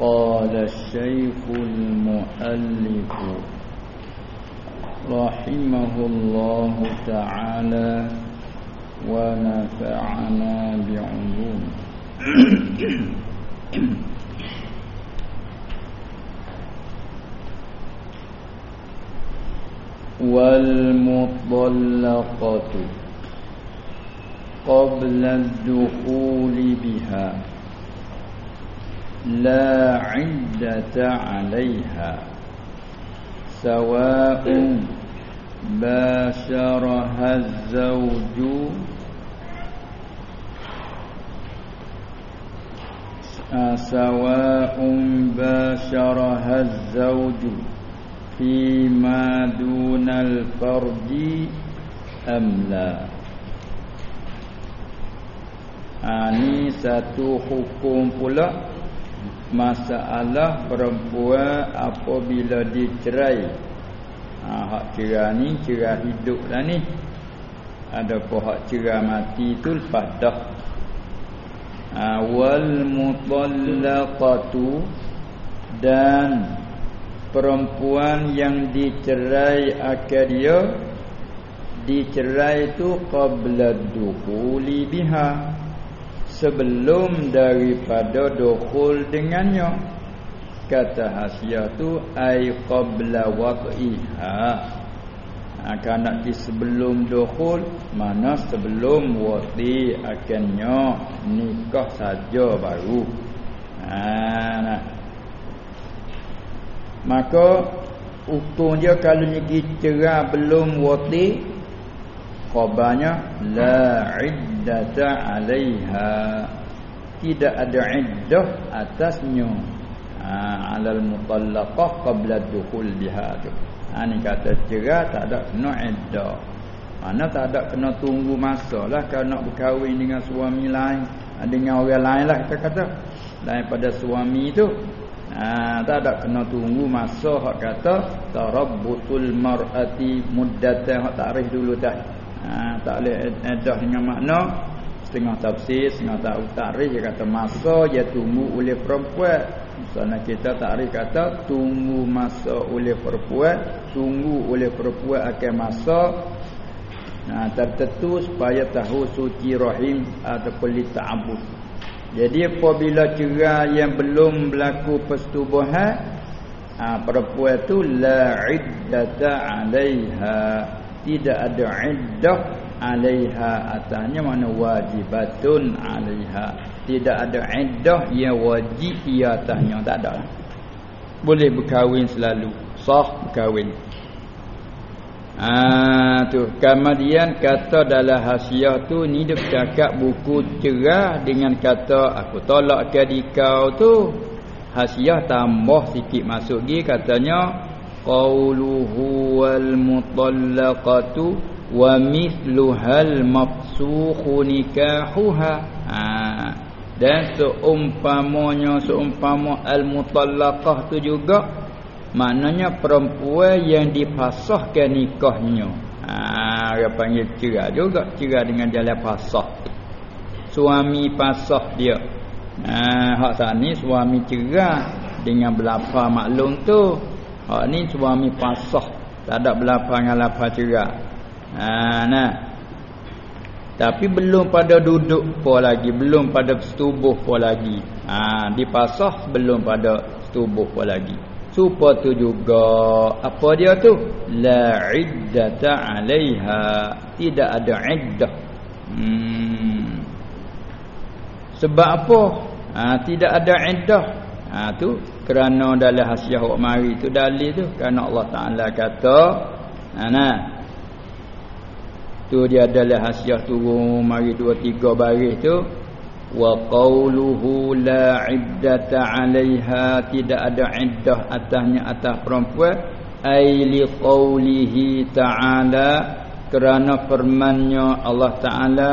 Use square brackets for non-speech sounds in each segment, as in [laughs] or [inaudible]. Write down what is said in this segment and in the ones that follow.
قال الشيخ المؤلف رحمه الله تعالى ونفعنا بعلوم والمطلقة قبل الدخول بها. لا عدة عليها. سواء باشرها الزوج سواء باشرها الزوج فيما دون الفرج أم لا. Ini satu hukum pula Masalah perempuan apabila dicerai. Ha, Hak cerai ni cerai hidup lah ni. Ada pun hak cerai mati tu lepas dah. Ha, Wal mutallaqatu Dan perempuan yang dicerai akan dia dicerai tu qabla dukhuli biha sebelum daripada dukhul dengannya. Kata hasiah tu ai qabla wad'iha akan nak di sebelum dukhul mana sebelum wati akannya nikah saja baru. Ha nah. Maka hukum dia kalau pergi cerai belum wati khabarnya la iddata alaiha. Tidak ada iddah atasnya ha, alal mutallaqah qabla dukhul biha tu. Ha, ni kata cerai tak ada kena iddah. Mana tak ada kena tunggu masa lah kalau nak berkahwin dengan suami lain. Ha, dengan orang lain lah kita kata. Lain pada suami tu Ha, tak ada kena tunggu masa hak kata tarabbutul mar'ati muddatan. Hak takrif dulu dah. Ha, tak boleh edah dengan makna setengah tafsir, setengah tak takrif dia kata masa dia tunggu oleh perempuan. Misalnya kita takrif kata tunggu masa oleh perempuan, tunggu oleh perempuan akan masa Nah, tertentu supaya tahu suci rahim ataupun li ta'abbud. Jadi apabila cerai yang belum berlaku persetubuhan ha, perempuan tu la iddata 'alaiha tidak ada iddah 'alaiha atasnya mana wajibatun 'alaiha. Tidak ada iddah yang wajib ia atasnya tak ada. Boleh berkahwin selalu. Sah berkahwin. Ah tu. Kemudian kata dalam hasiah tu ni dia cakap buku cerah dengan kata aku tolak ke dikau tu. Hasiah tambah sikit masuk gi katanya qauluhu wal mutallaqatu wa mithluhal mafsukhu nikahuha ah dan seumpamanya seumpama al mutallaqah tu juga Maknanya perempuan yang dipasahkan nikahnya. Ha, dia panggil cerai juga. Cerai dengan jalan pasah. Suami pasah dia. Ha, hak saat ni suami cerai dengan belapa maklum tu. Hak ni suami pasah. Tak ada belapa dengan lapa cerai. Ha, nah. Tapi belum pada duduk pun lagi. Belum pada setubuh pun lagi. Ha, dipasah belum pada setubuh pun lagi. Supa tu juga apa dia tu? La iddata 'alaiha. Tidak ada iddah. Hmm. Sebab apa? Ha, tidak ada iddah. Ha tu kerana dalam hasiah wak mari tu dalil tu. Kerana Allah Taala kata ana ha, tu dia dalam hasiah turun mari dua tiga baris tu. Wa qawluhu la iddata 'alaiha tidak ada iddah atasnya atas perempuan. Ai li qawlihi ta'ala kerana firman-Nya Allah Ta'ala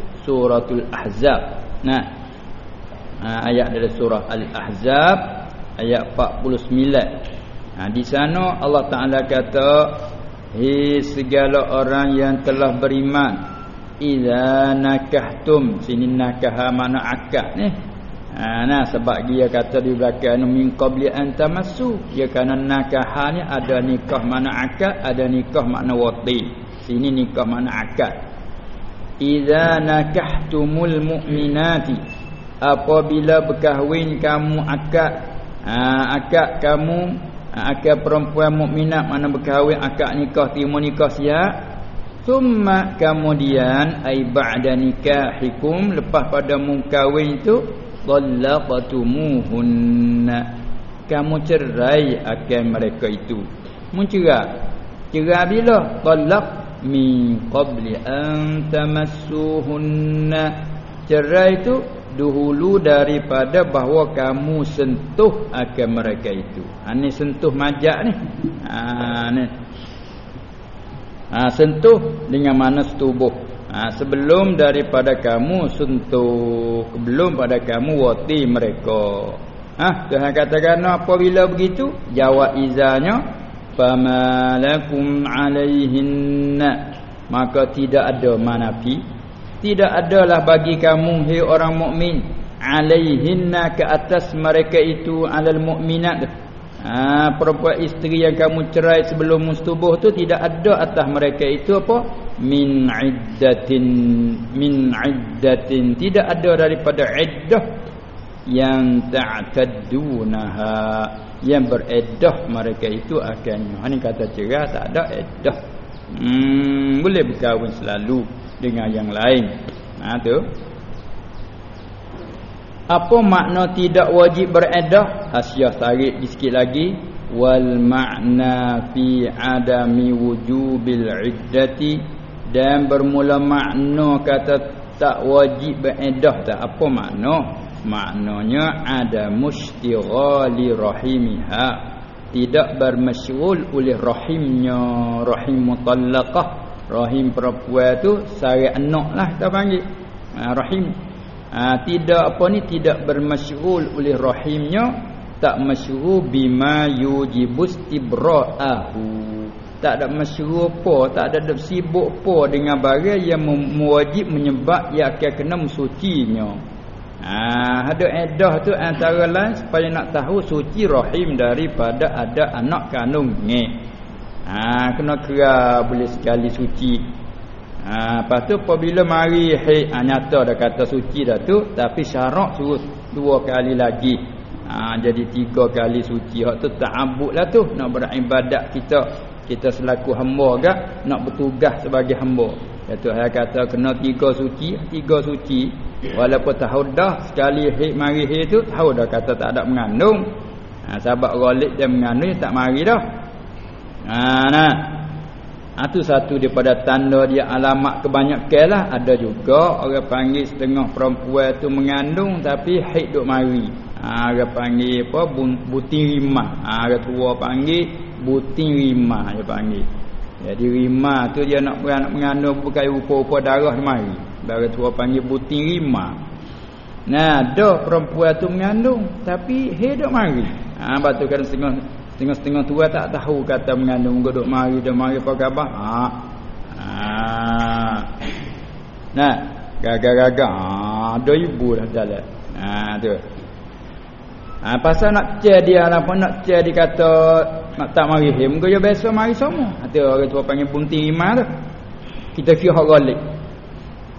suratul ahzab. Nah. Ha, ayat dari surah al-ahzab ayat 49 ha, di sana Allah Taala kata hi segala orang yang telah beriman idza nakahtum sini nakah mana akad ni. Ha, nah sebab dia kata di belakang min qabli an tamassu ya kana nakah ni ada nikah mana akad ada nikah makna wati. Sini nikah mana akad idza nakahtumul mu'minati. Apabila berkahwin kamu akad ha, akad kamu ha, akad perempuan mukminat mana berkahwin akad nikah timu nikah siap. Summa kemudian ai ba'da nikahikum lepas pada mukawin itu Talaqatumuhunna Kamu cerai akan mereka itu. Mencerai Cerai. Bila? Talaq Min qabli an tamassuhunna. Cerai itu Dahulu daripada bahawa kamu sentuh akan mereka itu. Ha, sentuh majak ni. Ha, ni. Ha, Sentuh dengan mana setubuh. Ha, sebelum daripada kamu sentuh belum pada kamu wati mereka. Ha Tuhan katakan apabila begitu? Jawab izanya famalakum alaihinna maka tidak ada manafi. Tidak adalah bagi kamu hai orang mukmin alaihinna ke atas mereka itu alal mukminat. Ha, perempuan isteri yang kamu cerai sebelum mustubuh tu tidak ada atas mereka itu apa? Min iddatin min iddatin. Tidak ada daripada iddah yang ta'taddunaha yang bereddah mereka itu akan ini kata cerai tak ada iddah hmm, boleh berkahwin selalu dengan yang lain. Ha tu. Apa makna tidak wajib beredah hasiah tarik sikit lagi. Wal makna fi adami wujubil iddati. Dan bermula makna kata tak wajib beredah tak apa makna maknanya ada mustighali rahimiha. Tidak bermasyghul oleh rahimnya. Rahim mutallaqah. Rahim perempuan tu sari anak lah kita panggil. Ha, rahim. Ha, tidak apa ni tidak bermasyghul oleh rahimnya. Tak masyghul bima yujibus ibra'ahu tak ada masyghul apa tak ada dak sibuk apa dengan barang yang mewajib menyebab ia akan kena mensucinya ha ada edah tu antara lain supaya nak tahu suci rahim daripada ada anak kandungnya ha kena kira boleh sekali suci Ha, lepas tu apabila mari haid ha, nyata dah kata suci dah tu tapi syarat suruh dua kali lagi. Ha, jadi tiga kali suci. Hak tu ta'abbud lah tu nak beribadat kita. Kita selaku hamba gak nak bertugas sebagai hamba. Ya tu saya kata kena tiga suci, tiga suci. Walaupun tahu dah sekali haid mari haid tu tahu dah kata tak ada mengandung. Ha, sahabat ghalib dia mengandung tak mari dah. Ha, nah. Ha, satu daripada tanda dia alamat kebanyakan lah. Ada juga orang panggil setengah perempuan tu mengandung tapi haid duk mari. Ha, orang panggil apa? Buting rimah. Ha, orang tua panggil buting rimah dia panggil. Jadi rimah tu dia nak beranak mengandung bukan rupa-rupa darah dia mari. Orang tua panggil buting rimah. Nah, dah perempuan tu mengandung tapi haid duk mari. Ha, batu kan setengah Setengah-setengah tua tak tahu kata mengandung godok mari dah mari apa khabar. Ha. Ha. Nah, gaga-gaga ha, ada ibu dah jalan. Ha tu. Ha pasal nak cer dia apa nak cer dia kata nak tak mari he muka dia biasa mari semua. Ha tu orang tua panggil bunting iman tu. Kita kira hak galik.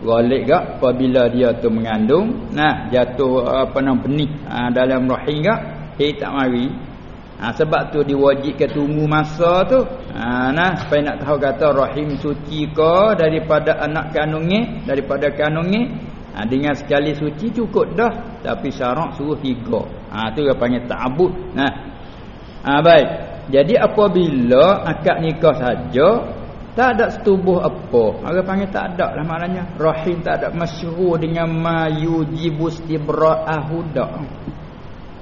Galik gak apabila dia tu mengandung, nah jatuh apa nama benih ha, dalam rahim gak, he tak mari. Ha, sebab tu diwajibkan tunggu masa tu. Ha, nah, supaya nak tahu kata rahim suci ke daripada anak kandungnya, daripada kandungnya. Ha, dengan sekali suci cukup dah. Tapi syarat suruh tiga. Ha, tu dia panggil ta'abud. Nah. Ha, baik. Jadi apabila akad nikah saja, tak ada setubuh apa. Orang panggil tak ada lah maknanya. Rahim tak ada masyhur dengan ma yujibus ibra'ahu dak.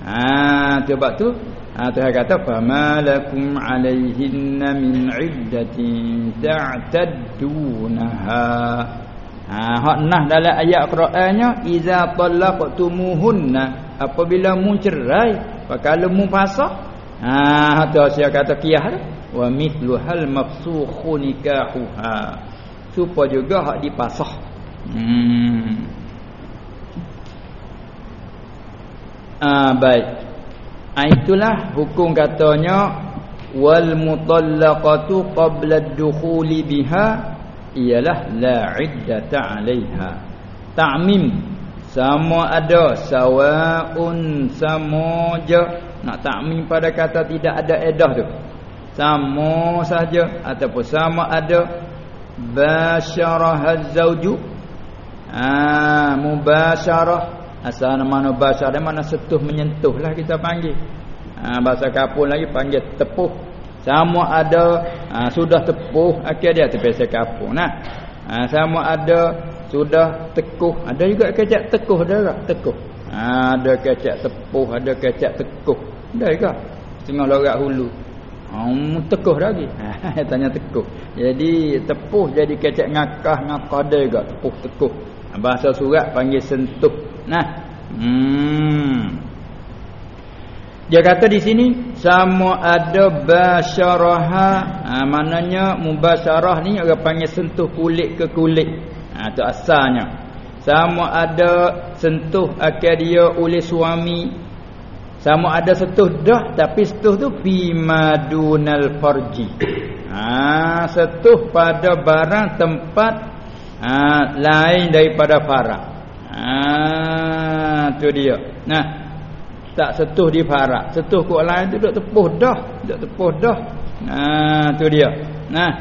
Ha, ha sebab tu ha Tuhan kata famalakum alaihinna min iddatin ta'taddunaha ha hak nah dalam ayat Qurannya iza talaqtumuhunna apabila mu cerai kalau mu pasah ha tu saya kata kiyah dah wa mithlu hal mafsukhu nikahuha. Supaya juga hak dipasah. Hmm. Ah baik. Ah itulah hukum katanya wal mutallaqatu qabla ad-dukhuli biha ialah la iddata 'alaiha. Ta'mim. Sama ada sawaun sama je. Nak ta'mim pada kata tidak ada edah tu sama saja ataupun sama ada basyarah az-zawju. Ah mubasyarah asal nama basyarah mana setuh menyentuhlah kita panggil. Ah bahasa kapur lagi panggil tepuh. Sama ada ah, sudah tepuh. Akhir dia terpesa kapur nah. Ah, sama ada sudah tekuh. Ada juga kecak tekuh ada tekuh. Ah, ada kecak tepuh ada kecak tekuh. Ada juga. Tengah lorak hulu Um, tekuh lagi. [laughs] Tanya tekuh. Jadi tepuh jadi kecek ngakah ngakade juga tepuh tekuh. Bahasa surat panggil sentuh. Nah. Hmm. Dia kata di sini sama ada basyaraha. Ha, maknanya mubasyarah ni orang panggil sentuh kulit ke kulit. Ha, tu asalnya. Sama ada sentuh akal dia oleh suami sama ada setuh dah tapi setuh tu fi madunal farji. Ha setuh pada barang tempat ha, lain daripada farah. Ha tu dia. Nah tak setuh di farah. Setuh kok lain tu duk tepuh dah duk tepuh dah. Ha tu dia. Nah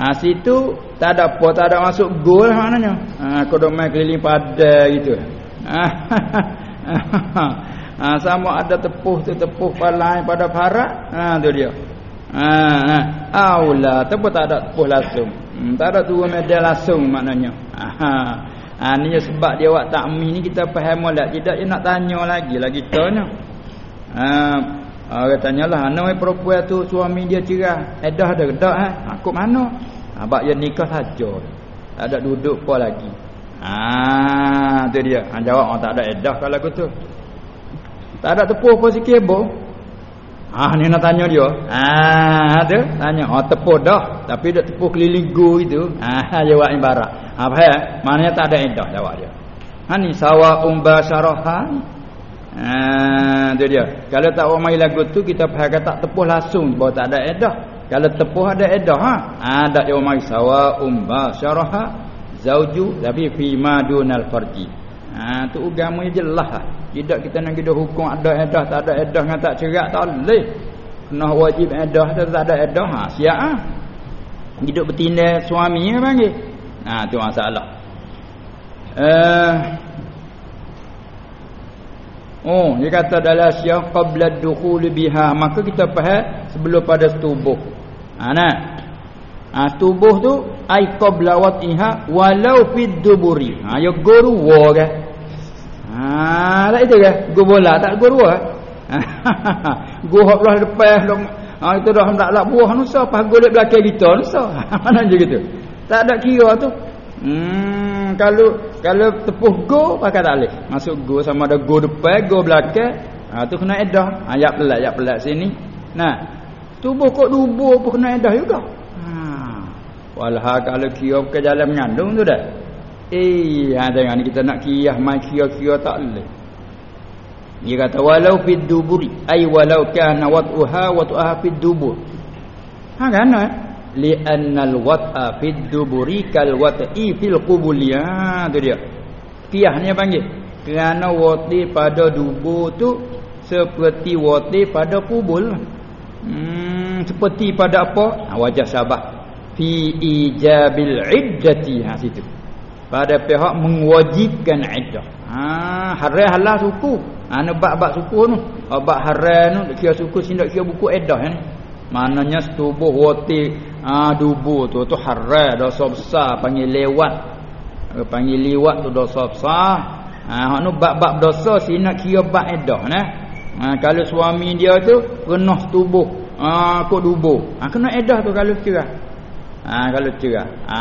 ha situ tak ada apa tak ada masuk gol maknanya. Ha kau duk main keliling pada gitu. Ha ha, sama ada tepuh tu tepuh palai pada parak ha tu dia. Ha ha. Aula tepuh tak ada tepuh langsung. Hmm, tak ada turun medal langsung maknanya. Ha ha ni sebab dia buat takmi ni kita faham tak tidak dia nak tanya lagi lagi tanya. Ha Orang tanyalah Ana perempuan tu suami dia cerah? Edah ada tak ha? Aku mana? Ha, dia nikah saja. Tak ada duduk apa lagi. Ah, tu dia. Ha, jawab oh, tak ada. Edah kalau aku tu. Tak ada tepuh apa sikit apa? Ah ni nak tanya dia. Ah tu tanya. Oh tepuh dah tapi dak tepuh keliling go itu. Ah [laughs] jawab ibarat. Apa ya? Maknanya tak ada edah jawab dia. Ha ni sawa umbasaraha. Ah tu dia. Kalau tak mai lagu tu kita faham kata tepuh langsung bahawa tak ada edah. Kalau tepuh ada edah ha. Ah dak dia sawa umbasaraha zauju tapi fi madunal farji. Ha tu agama jelas lah. Tidak kita nak kita hukum ada edah tak ada edah dengan tak cerak tak boleh. Kena wajib edah tak, ada edah ha siap ah. Hidup bertindak suami panggil. Ha tu masalah. Eh Oh, dia kata dalam syiah qabla dukhul biha, maka kita faham sebelum pada setubuh. Ha nah. Ha tubuh tu ai qabla watiha walau fid duburi. Ha ya guru wa kan. Ha tak itu ke? Go bola tak go dua. [laughs] go hok belah depan dong. Ha itu dah tak lak buah nusa pas go lek belakang kita nusa. [laughs] Mana je gitu. Tak ada kira tu. Hmm kalau kalau tepuh go pakai tak leh. Masuk go sama ada go depan, go belakang. Ha tu kena edah. Ayat pelat, ayat pelat sini. Nah, tubuh kok dubuh pun kena edah juga. Ha. Walah kalau kira ke jalan mengandung tu dah. Eh, ha tengok ni kita nak kiyah mai kiyah-kiyah tak boleh. Dia kata walau fid duburi ay walau kana wat'uha wat'uha fid dubur. Ha kan eh? Li annal wat'a fid duburi kal wat'i fil qubul ya tu dia. Kiyah ni panggil. Kerana wati pada dubur tu seperti wati pada kubul. Hmm, seperti pada apa? Ha, wajah sabah. Fi ijabil iddati ha situ pada pihak mewajibkan iddah. Ha haram halal suku. Ha bab-bab suku tu. Bab haram tu kira suku sindak kira buku iddah ni. Maknanya setubuh wati ha dubu tu tu haram dosa besar panggil lewat. Panggil liwat tu dosa besar. Ha hak nu bab-bab dosa si nak kira bab edah nah. Ha kalau suami dia tu renah tubuh ha kok dubo. Ha kena edah tu kalau cerah. Ha kalau cerah. Ha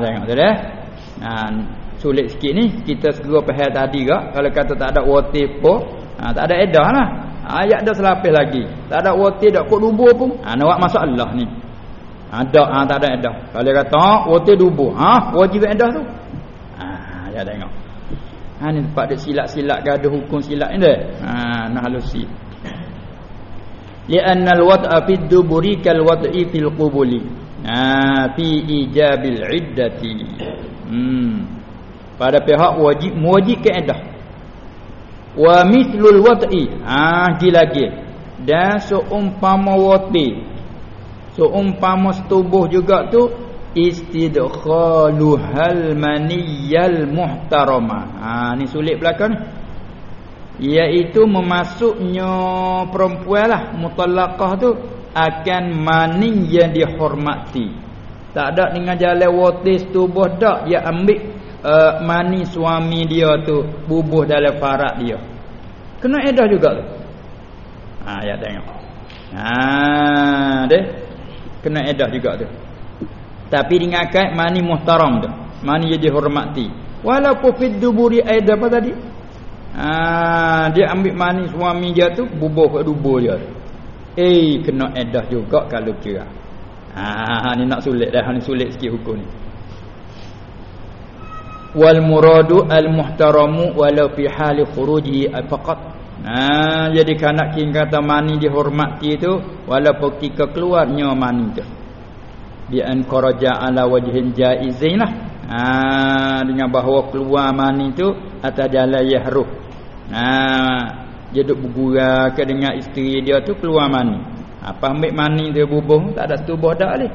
tengok tu dah. Ha sulit sikit ni. Kita segera faham tadi gak kalau kata tak ada wati apa ha, tak ada edah lah. Ayat dah selapis lagi. Tak ada wati dak kok dubo pun. Ha nak masalah ni. Ada ha, tak ada edah. Kalau kata wati dubo ha wajib edah tu. Ha ya tengok. Ha ni tempat dia silap-silap gaduh hukum silap ni dah ha nah halusi. Al-wad'a fi duburi kal wad'i fil qubuli. Ha fi ijabil iddati hmm. Pada pihak wajib mewajib kaedah wa mithlul wat'i. Ha lagi. Dan seumpama wati. Seumpama setubuh juga tu istidkhalu hal maniyal muhtarama. Ha ni sulit belakang ni. Iaitu memasuknya perempuan lah mutallaqah tu akan mani yang dihormati tak ada dengan jalan wati setubuh dak dia ambil uh, mani suami dia tu bubuh dalam farak dia. Kena edah juga tu. Ha ya tengok. Ha deh. Kena edah juga tu. Tapi dengan kait mani muhtaram tu. Mani jadi hormati. Walaupun fid duburi aida apa tadi? Ha dia ambil mani suami dia tu bubuh kat dubur dia. Eh kena edah juga kalau kira. Ha ni nak sulit dah ni sulit sikit hukum ni. Wal muradu al muhtaramu walau fi hali khuruji faqat. Nah jadi kanak king kata mani dihormati itu walaupun ketika keluarnya mani itu bi an kharaja ala wajhin jaizin lah. Nah dengan bahawa keluar mani itu atas jalan yahruh. Nah dia duk bergurau ke dengan isteri dia tu keluar mani apa ambil mani dia bubuh tak ada tubuh dak leh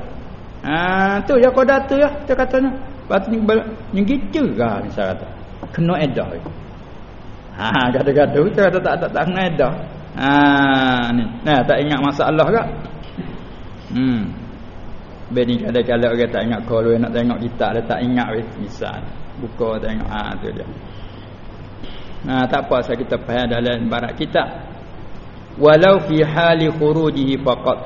ah tu ya kau datu ya dia katanya Lepas tu ni gitu lah ni saya kata. Kena edah. Ha gaduh-gaduh kita kata tak tak tak kena edah. Ha ni. Nah tak ingat masalah ke? Hmm. Beni kadang-kadang orang tak ingat kalau nak tengok kita dia tak ingat weh misal. Buka tengok ha tu dia. Nah tak apa saya kita faham dalam barat kita. Walau fi hali khurujihi faqat.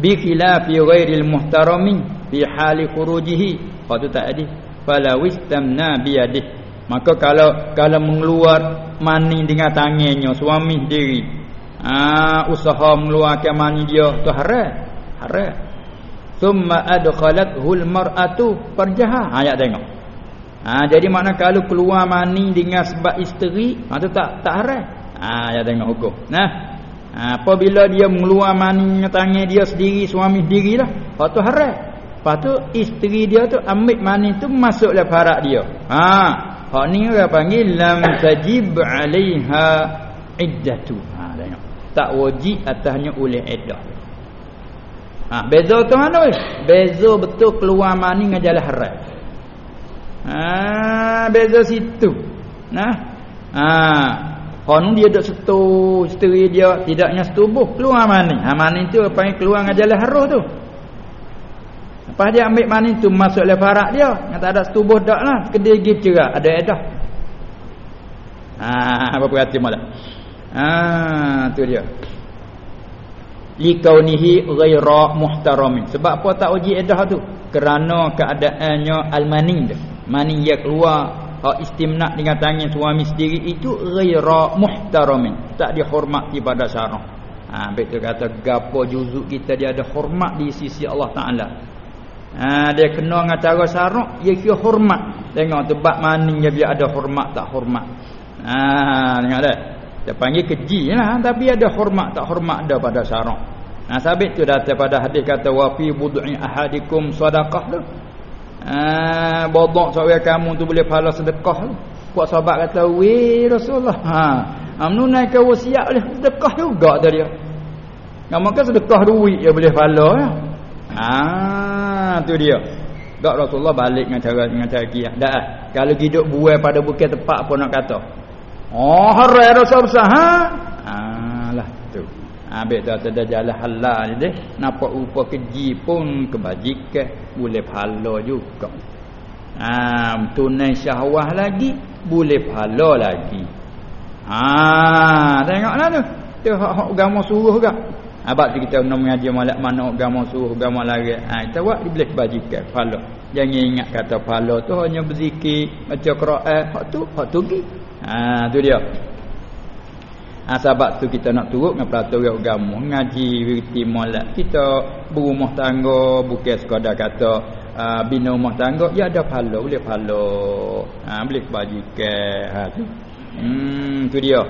Bi khilafi ghairil muhtaramin fi hali khurujihi. Tak ada. Fala wistamna biyadih. Maka kalau kalau mengeluar mani dengan tangannya suami sendiri ah usaha mengeluarkan mani dia tu haram. Haram. Thumma adkhalathu almar'atu farjaha. Ayat ha, tengok. Ha jadi makna kalau keluar mani dengan sebab isteri ha tu tak tak haram ha ayat tengok hukum nah ha, apabila dia mengeluar mani tangan dia sendiri suami sendirilah waktu haram Lepas tu isteri dia tu ambil mani tu masuklah farak dia. Ha, hak ni orang panggil lam tajib 'alaiha iddatu. Ha, tengok. Tak wajib atasnya oleh iddah. Ha, beza tu mana weh? Beza betul keluar mani dengan jalan haram. Ha, beza situ. Nah. Ha, hak dia dok setu isteri dia tidaknya setubuh keluar mani. Ha, mani tu panggil keluar dengan jalan haram tu. Lepas dia ambil mani tu masuk le farak dia. Yang tak ada setubuh dak lah. Kedai gigi cerak. Ada edah. Ha, [laughs] apa perhati malah. Ha, tu dia. Likaunihi ghaira muhtaramin. Sebab apa tak uji edah tu? Kerana keadaannya al-mani dia. Mani yang keluar. Hak istimnak dengan tangan suami sendiri itu ghaira muhtaramin. Tak dihormati pada syarah. Ha, betul kata gapo juzuk kita dia ada hormat di sisi Allah Taala. Ha, dia kena dengan cara syarak dia kira hormat tengok tempat mana dia ada hormat tak hormat ha tengok dah dia panggil keji lah tapi ada hormat tak hormat ada pada syarak ha sabit tu datang pada hadis kata wa fi bud'i ahadikum sadaqah tu ha bodok seorang kamu tu boleh pahala sedekah tu kuat sahabat kata we rasulullah ha amnunai ke wasiat boleh sedekah juga dia Ngamakan sedekah duit dia boleh pahala ya. Ah tu dia. Gak Rasulullah balik dengan cara dengan cara kiah. Dah ah. Kalau hidup buai pada bukit tepat apa nak kata? Oh harai Rasul besar ha? Ambil tu ada jalan halal deh. Nampak rupa keji pun kebajikan. Boleh pahala juga. ha, tunai syahwah lagi boleh pahala lagi. Ha tengoklah tu. Tu hak agama suruh gak abak tu kita nak mengaji malak mana agama suruh agama lari. Ha kita buat dia boleh bajikan pahala. Jangan ingat kata pahala tu hanya berzikir baca Quran. Hak tu hak tu gi ha tu dia Ha, sebab tu kita nak turut dengan peraturan agama ngaji wirti molek kita berumah tangga bukan sekadar kata uh, bina rumah tangga ya ada pahala boleh pahala ha, boleh kebajikan ha, tu. hmm tu dia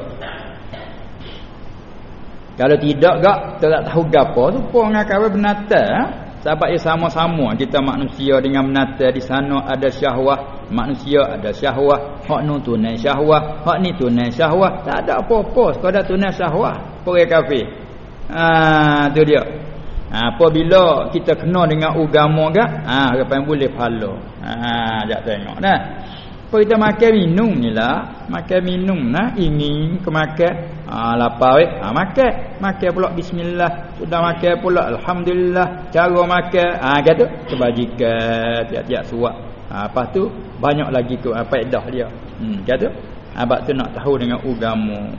kalau tidak gak kita tak tahu gapo tu pun dengan kawan benatang ha? Sebab ia sama-sama. Kita manusia dengan benatang di sana ada syahwah manusia ada syahwah. Hak nu tunai syahwah hak ni tunai syahwah. Tak ada apa-apa sekadar tunai syahwah. Orang kafir. Ha tu dia. Ha, apabila kita kena dengan agama gak ha yang boleh pahala ha jap tengok dah apa kita makan minum ni lah. Makan minum nah ingin ke makan. Ha lapar eh ha makan. Makan pula bismillah. Sudah makan pula alhamdulillah. Cara makan. Ha kata kebajikan tiap-tiap suat ha, lepas tu banyak lagi ke apa faedah dia. Hmm kata abak tu nak tahu dengan agama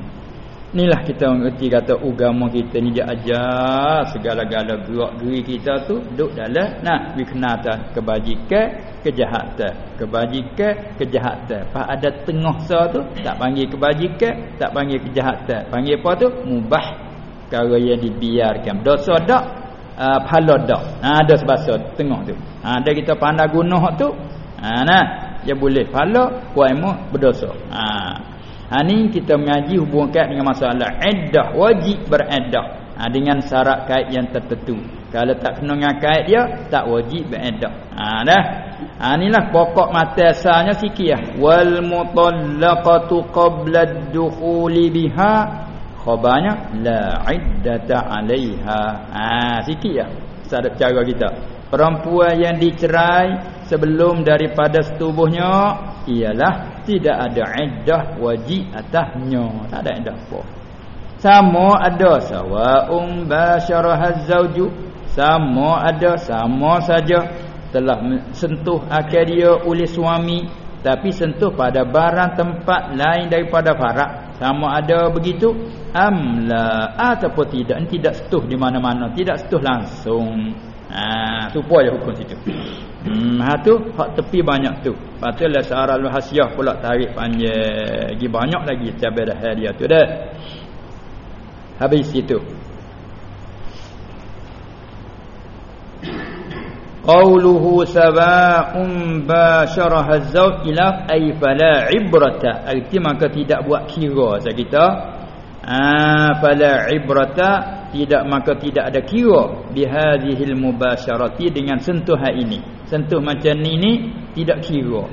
inilah kita mengerti kata agama kita ni dia ajar segala-gala gerak-geri kita tu duduk dalam nah wikenatan kebajikan kejahatan. Kebajikan kejahatan. Pas ada tengah sa tu tak panggil kebajikan tak panggil kejahatan. Panggil apa tu? Mubah. Perkara yang dibiarkan. Dosa dak uh, pahala dak. Ha, ada sebab tengah tu. Ha, ada kita pandai guna tu Ha nah, dia boleh pahala, puaimu berdosa. Ha. Ha ni kita mengaji hubungkan dengan masalah iddah wajib beriddah. Ha dengan syarat kait yang tertentu. Kalau tak kena dengan kait dia, tak wajib beriddah. Ha dah. Ha inilah pokok mata asalnya sikit ya. Wal mutallaqatu qabla ad-dukhuli biha khabarnya la iddata 'alaiha. Ha sikit ya. Cara kita. Perempuan yang dicerai sebelum daripada setubuhnya ialah tidak ada iddah wajib atasnya. Tak ada iddah apa. Sama ada sawa'un basyarah zauju sama ada sama saja. Telah sentuh akal dia oleh suami tapi sentuh pada barang tempat lain daripada farak sama ada begitu? Amla ataupun tidak. Tidak sentuh di mana-mana. Tidak sentuh langsung ha supaya hukum situ Hmm, ha tu hak tepi banyak tu. Patutlah searah al-hasiah pula tarik panjang. Lagi banyak lagi cabai dah dia tu dah. Habis itu. Qauluhu saba'un basyaraha az-zawj ila ay fala ibrata. Arti maka tidak buat kira saya kita. Ah fala ibrata tidak maka tidak ada kira bihadhil mubasyarati dengan sentuhan ini. Sentuh macam ni ni tidak kira.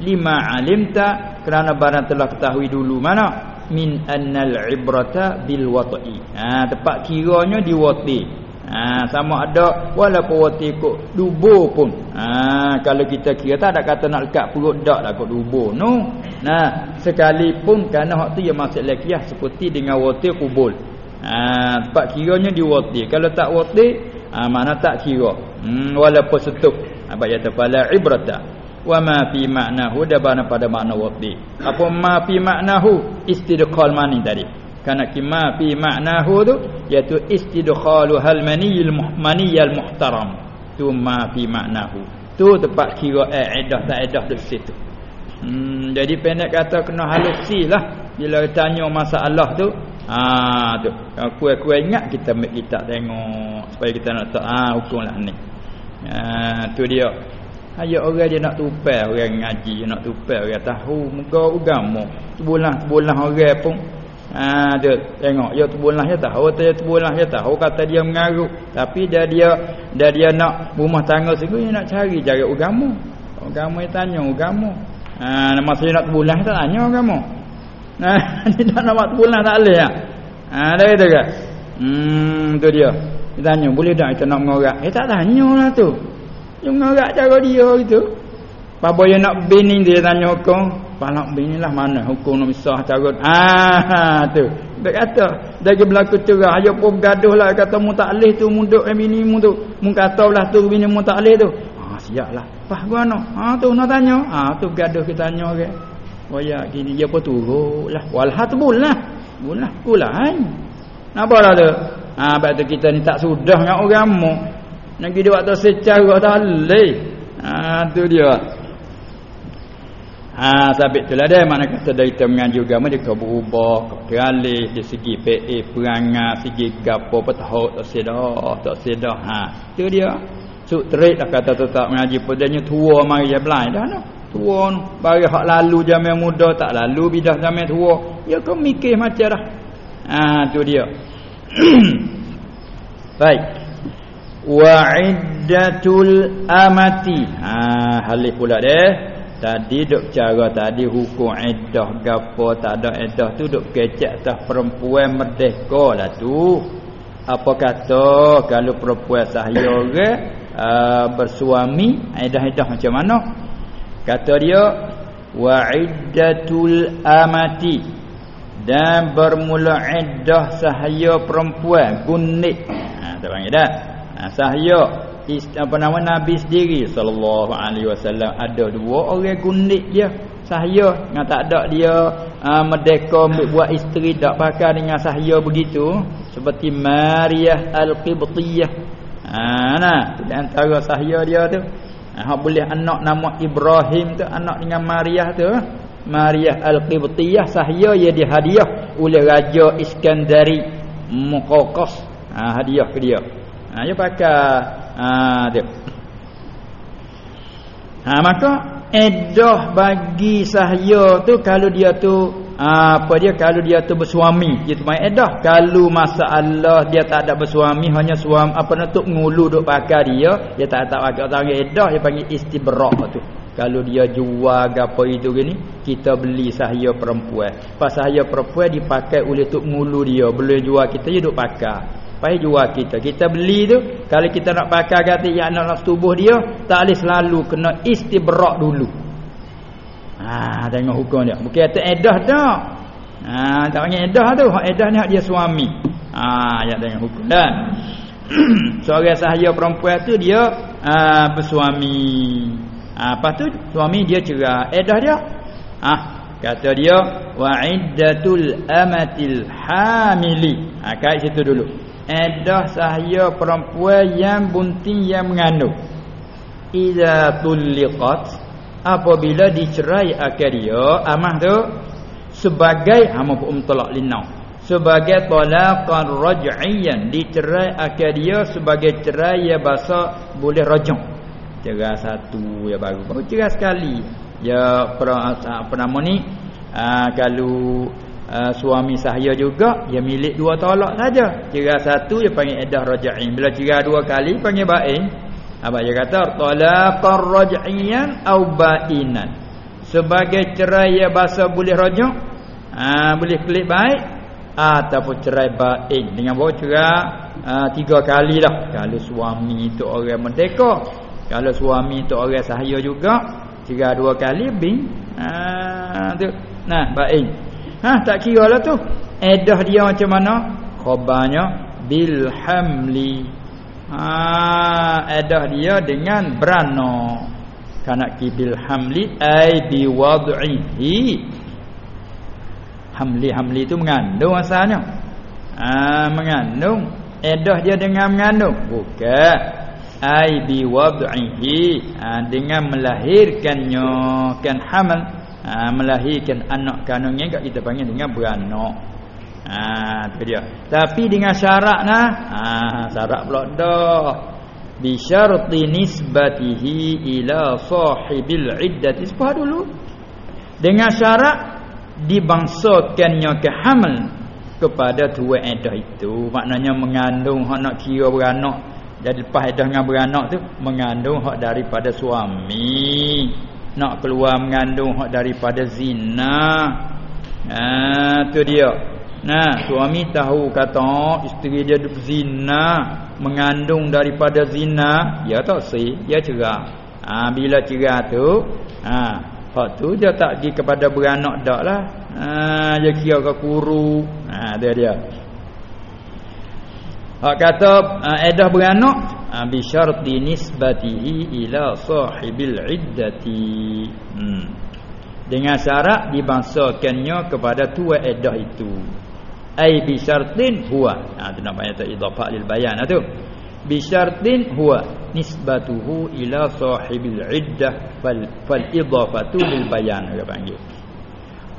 Lima alimta kerana barang telah ketahui dulu mana? Min annal ibrata bil wati. Ha tepat kiranya di wati. Ha sama ada walaupun wati kok dubo pun. Ha kalau kita kira tak ada kata nak lekat perut dak lah kok dubo no. Nah sekalipun kerana hak tu yang masuk lakiah seperti dengan wati kubul Ha tempat kiranya diwati. Kalau tak wati, ha, mana tak kira. Hmm walaupun setuk. Apa ya tafala ibrata. Wa ma fi ma'nahu dabana pada makna wati. Apa ma fi ma'nahu istidqal mani tadi. Karena kima fi ma'nahu tu iaitu istidkhalu hal maniyil muhmaniyal muhtaram. Tu ma fi ma'nahu. Tu tempat kira edah tak edah di situ. Hmm, jadi pendek kata kena halusi lah bila tanya masalah tu Ha tu. Aku ingat kita ambil kita tengok supaya kita nak tahu ha hukumlah ni. Ha tu dia. Ayo orang dia nak tupai orang ngaji dia nak tupai orang tahu muka agama. Tubulah-tubulah orang pun ha tu tengok ya tubulah dia tahu tu ya tubulah dia tahu kata dia mengaruh tapi dia dia dia dia nak rumah tangga sendiri nak cari jaga agama. Agama dia tanya agama. Ha masa dia nak tubulah tak tanya agama. Nah, [laughs] dia tak nak waktu bulan tak boleh ah. Ha, ada kata ke? Hmm, tu dia. Dia tanya, boleh tak kita nak mengorak? Eh, tak tanya lah tu. Dia mengorak cara dia gitu. Apa yang nak bini dia tanya hukum. Pak bini lah mana hukum nak misah cara. Ah, [laughs] tu. Dia kata, dari berlaku cerah. Ayo pun bergaduh lah. Kata mu tak boleh tu, mu duduk dengan bini mu tu. Mu kata lah tu, bini mu tak boleh tu. Ah, si siaplah pas gua ha tu nak tanya ha tu gaduh kita tanya ke waya gini dia pun turutlah walha tebullah bulah kulahan apa lah tu? Ha sebab tu kita ni tak sudah dengan orang mu nak pergi waktu secara tak leh ha tu dia. Ha sabit tu lah dia. Mana kata dari kita mengaji agama dia kau berubah kau teralih dari segi PA perangai segi gapo petahuk tak sedah tak sedah ha tu dia. Suk terik lah kata tetap mengaji padanya tua mari dia belai dah no tua bagi hak lalu zaman muda tak lalu bidah zaman tua. Ya kau mikir macam dah. Ha tu dia. [clears throat] Baik. Wa iddatul amati. Ha halih pula deh Tadi duk cara tadi hukum iddah gapo tak ada iddah tu duk kecek atas perempuan merdeka lah tu. Apa kata kalau perempuan sahaya orang uh, bersuami iddah-iddah macam mana? Kata dia wa iddatul amati. Dan bermula iddah sahaya perempuan gunik. Ha tak panggil dah. Ha, sahaya apa nama Nabi sendiri sallallahu alaihi wasallam. Ada dua orang kunik dia sahaya. Dengan tak ada dia uh, merdeka buat isteri tak pakai dengan sahaya begitu. Seperti Maryah al-Qibtiyah. Ha nah antara sahaya dia tu ha boleh anak nama Ibrahim tu anak dengan Maryah tu. Maryah al-Qibtiyah sahaya ia dihadiah oleh raja Iskandari Muqawqas. Ha hadiah ke dia? Ha dia pakai ha dia. Ha maka edah bagi sahaya tu kalau dia tu apa dia? Kalau dia tu bersuami dia tu main edah. Kalau masalah dia tak ada bersuami hanya suami apa nak tuk ngulu duk pakai dia dia tak tak pakai tangan edah dia panggil istibrak tu. Kalau dia jual apa itu gini kita beli sahaya perempuan. Pas sahaya perempuan dipakai oleh tuk ngulu dia. Boleh jual kita dia duk pakai. Pai jual kita. Kita beli tu kalau kita nak pakai ganti yang nak tubuh dia, tak boleh selalu kena istibrak dulu. Ha tengok hukum dia. Bukan kata edah dah. Ha tak panggil edah tu. Hak edah ni hak dia suami. Ha ya tengok hukum dan [clears throat] seorang sahaya perempuan tu dia ha, bersuami. Ha, lepas tu suami dia cerah. Edah dia. Ha kata dia wa iddatul amatil hamili. Ha kat situ dulu edah sahaya perempuan yang bunting yang mengandung iza tulliqat apabila dicerai akan dia amah tu sebagai hama um talak linau sebagai talaqan raj'iyan dicerai akan dia sebagai cerai yang bahasa boleh rajam cerai satu ya baru. Baru cerai sekali. Ya apa nama ni? Aa, ah, kalau uh, suami sahaya juga dia milik dua tolak saja. Cerai satu dia panggil edah raja'in bila cerai dua kali panggil ba'in apa dia kata talaqar raj'iyan au ba'inan sebagai cerai yang bahasa boleh raja' uh, boleh klik baik ataupun cerai ba'in dengan bawa cerai uh, tiga kali lah kalau suami itu orang merdeka kalau suami itu orang sahaya juga cerai dua kali bing uh, tu nah ba'in Ha tak kira lah tu. Edah dia macam mana? Khabarnya bil hamli. Ha edah dia dengan berano. Kana ki bil hamli ai bi wad'ihi. Hamli hamli itu mengandung asalnya. Ha mengandung. Edah dia dengan mengandung. Bukan ai bi wad'ihi ha, dengan melahirkannya kan hamal ha, melahirkan anak kandungnya kat kita panggil dengan beranak. Ha tu dia. Tapi dengan syarat nah, ha syarat pula dah. Bi syarti nisbatihi ila sahibil iddati sepah dulu. Dengan syarat dibangsakannya ke hamil kepada tua iddah itu. Maknanya mengandung hak nak kira beranak. Jadi lepas iddah dengan beranak tu mengandung hak daripada suami nak keluar mengandung hak daripada zina. Ha tu dia. Nah, suami tahu kata isteri dia zina, mengandung daripada zina, ya tak sih, ya cerah. Ha bila cerah tu, ha hak tu dia tak pergi kepada beranak dak lah. Ha dia kira ke kuru. Ha dia dia. Hak kata uh, edah beranak ha, bi syarti nisbatihi ila sahibil iddati hmm. dengan syarat dibangsakannya kepada tua iddah itu ai bi syartin huwa. Ha tu namanya tu idhafah lil bayan. Ha, tu. Bi syartin huwa. Nisbatuhu ila sahibil iddah fal fal idhafatu lil bayan dia panggil.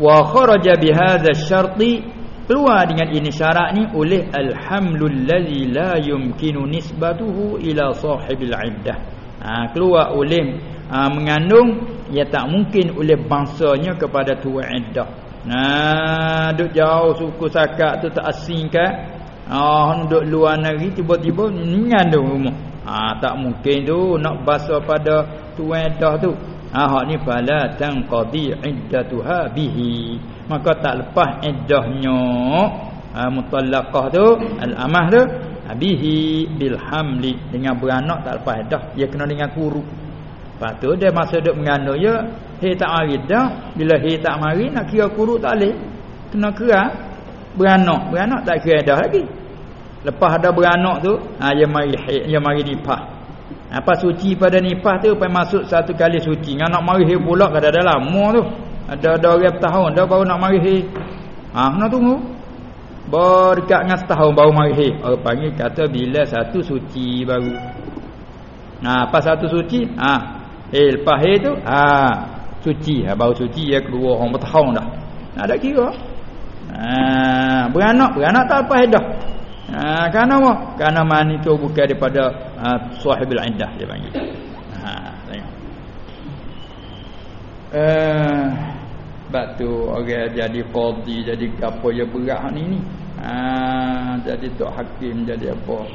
Wa kharaja bi hadha syarti keluar dengan ini syarat ni oleh alhamdul ladzi la yumkinu nisbatuhu ila sahibil iddah. Ha, keluar oleh ha, mengandung ia tak mungkin oleh bangsanya kepada tua iddah nah duk jauh suku sakat tu tak asingkan. Ah duk luar negeri tiba-tiba mengandung rumah. Ha, tak mungkin tu nak basuh pada tua iddah tu. Ha hak ni fala tanqadi iddatuha bihi. Maka tak lepas iddahnya uh, mutallaqah tu al-amah tu bihi bil hamli. Dengan beranak tak lepas iddah dia kena dengan kuru tu dia masa duk mengandung ya he tak mari dah bila he tak mari nak kira kuru tak boleh kena kira beranak beranak tak kira iddah lagi lepas ada beranak tu ha, dia mari dia mari nipah apa suci pada nipah tu pai masuk satu kali suci ngah nak mari he pula kada ada lama tu ada ada orang tahun dah baru nak mari he. Ha kena tunggu. Berdekat dengan setahun baru mari he. Orang panggil kata bila satu suci baru. Nah, ha, pas satu suci, ha. Eh lepas he tu, ha suci, ha, baru suci ya kedua orang bertahun dah. Nah, ada kira. Ha, beranak, beranak tak lepas dah. Ha, kerana apa? Kerana mani tu bukan daripada ha, sahibul indah dia panggil. Ha, tengok. Eh sebab tu orang jadi qadi jadi apa ya berat ni ni. Ha, jadi tok hakim jadi apa?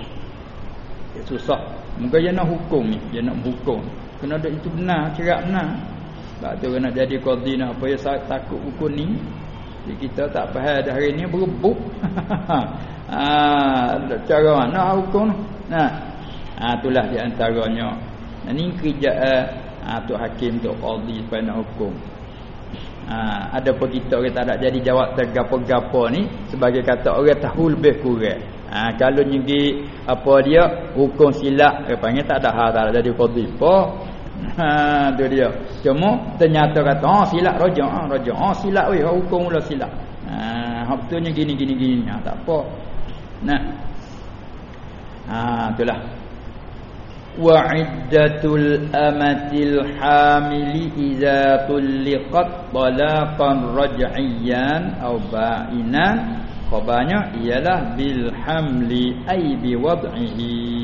Susah. Mungkin dia nak hukum ni, dia nak hukum. Kena ada itu benar, cerak benar. Sebab tu kena jadi qadi nak apa ya takut hukum ni. Jadi kita tak faham dah hari ni berebut. [laughs] ha, cara mana hukum Nah. Ha, itulah di antaranya. Ini kerjaan ha, tok hakim tok qadi supaya nak hukum. Ha, ada pun kita orang tak nak jadi jawab tergapo-gapo ni sebagai kata orang tahu lebih kurang. Ha, kalau nyegi apa dia hukum silap dia panggil tak ada hal tak ada jadi qadhi. Ha tu dia. Cuma ternyata kata oh silap rajak ah rajak oh silap weh hukum mula silap. Ha betulnya gini gini gini. Ha, tak apa. Nah. Ha itulah wa iddatul amatil hamili idza tulliqat talaqan raj'iyan aw ba'inan khabarnya ialah bil hamli ay bi wad'ihi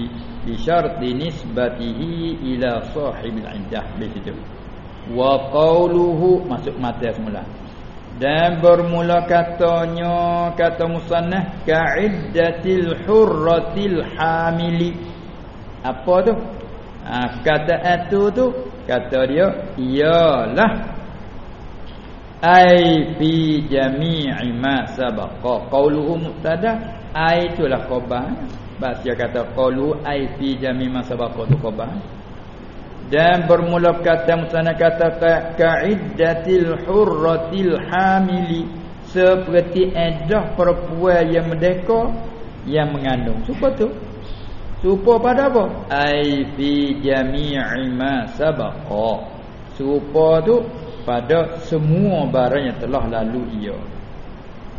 bi syarti nisbatihi ila sahibil iddah begitu wa qawluhu masuk mata semula. Dan bermula katanya kata musannah ka'iddatil hurratil hamili. Apa tu? Ha, kata itu tu kata dia ialah ai fi jami'i ma sabaqa. Qauluhu mubtada ai itulah khabar bahasa kata qaulu ai fi jami'i ma sabaqa tu khabar dan bermula kata musana kata ka'iddatil hurratil hamili seperti edah perempuan yang merdeka yang mengandung supaya tu Serupa pada apa? Ai fi jami'i ma sabaqa. Serupa tu pada semua barang yang telah lalu ia.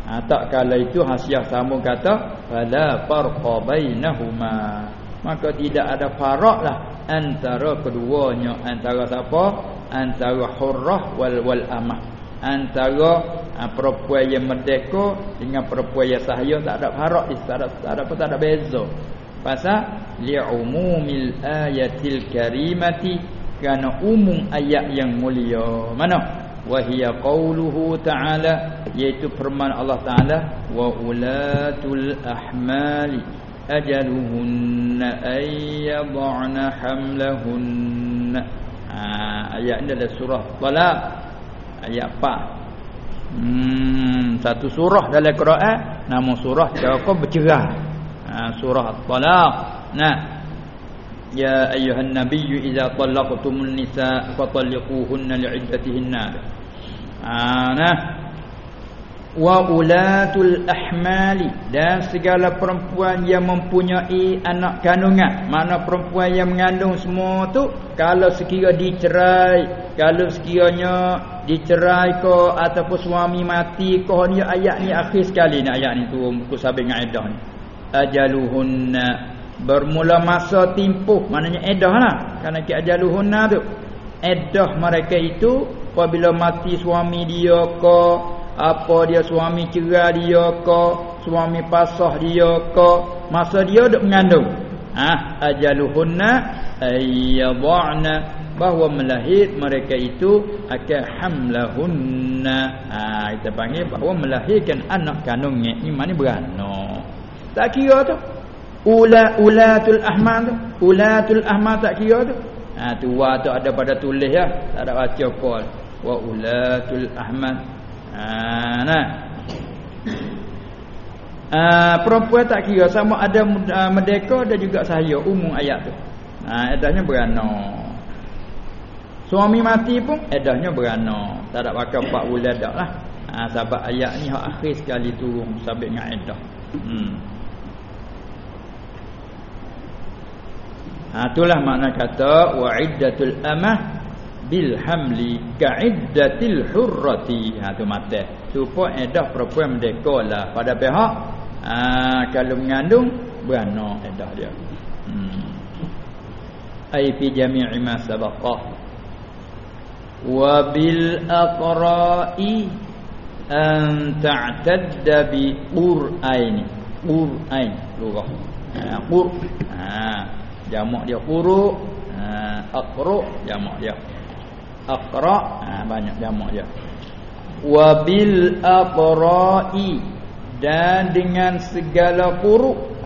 Ha, tak kala itu hasiah sambung kata fala farqa bainahuma. Maka tidak ada faraklah antara keduanya antara siapa? Antara hurrah wal wal amah. Antara ha, perempuan yang merdeka dengan perempuan yang sahaya tak ada farak, tak ada tak ada apa tak ada beza pasal li'umumil ayatil karimati kerana umum ayat yang mulia mana wahia qauluhu ta'ala iaitu firman Allah taala wa ulatul ahmali ajaluhunna ayyad'na hamlahunna ha, ayat ini adalah surah talaq ayat 4 hmm, satu surah dalam Quran nama surah cara bercerah Ha, surah At-Talaq. Nah. Ya ayuhan nabiyyu idza talaqtumun nisa fatalliquhunna li'iddatihinna. Ah, nah. wa ulatul ahmali. Dan segala perempuan yang mempunyai anak kandungan. Mana perempuan yang mengandung semua tu kalau sekira dicerai kalau sekiranya dicerai ke ataupun suami mati ke ni ayat ni akhir sekali ni ayat ni tu muka sabit dengan edah ni. Ajaluhunna. Bermula masa timpuh maknanya edah lah. Kerana ajaluhunna tu. Edah mereka itu apabila mati suami dia ke apa dia suami cerai dia ke suami pasah dia ke masa dia duk mengandung. Ah ha, ajaluhunna ayyadhana bahawa melahir mereka itu akan hamlahunna. Ha, kita panggil bahawa melahirkan anak kandungnya ni mana beranak tak kira tu. Ula ulatul ahman tu. Ulatul ahman tak kira tu. Ha tua tu ada pada tulis ya. Tak ada baca apa wa ulatul ahman Ha, nah. Uh, perempuan tak kira sama ada uh, merdeka dan juga sahaya umum ayat tu. Ha, edahnya beranak. Suami mati pun edahnya beranak. Tak ada pakai empat bulan dah lah. Ha, sebab ayat ni hak akhir sekali turun sabit dengan edah. Hmm. Ha, itulah makna kata wa'iddatul amah bil hamli ka'iddatil hurrati. Ha tu mata. Supaya edah perempuan merdeka lah. Pada pihak ha, kalau mengandung beranak edah dia. Hmm. ai fi jami'i ma sabaqa. Wa bil aqra'i an ta'tadda bi qur'aini. Qur'ain lugah ha qur. Ha jamak dia quru. Ha aqra jamak dia aqra ha, banyak jamak dia wa bil aqra'i dan dengan segala kuruk.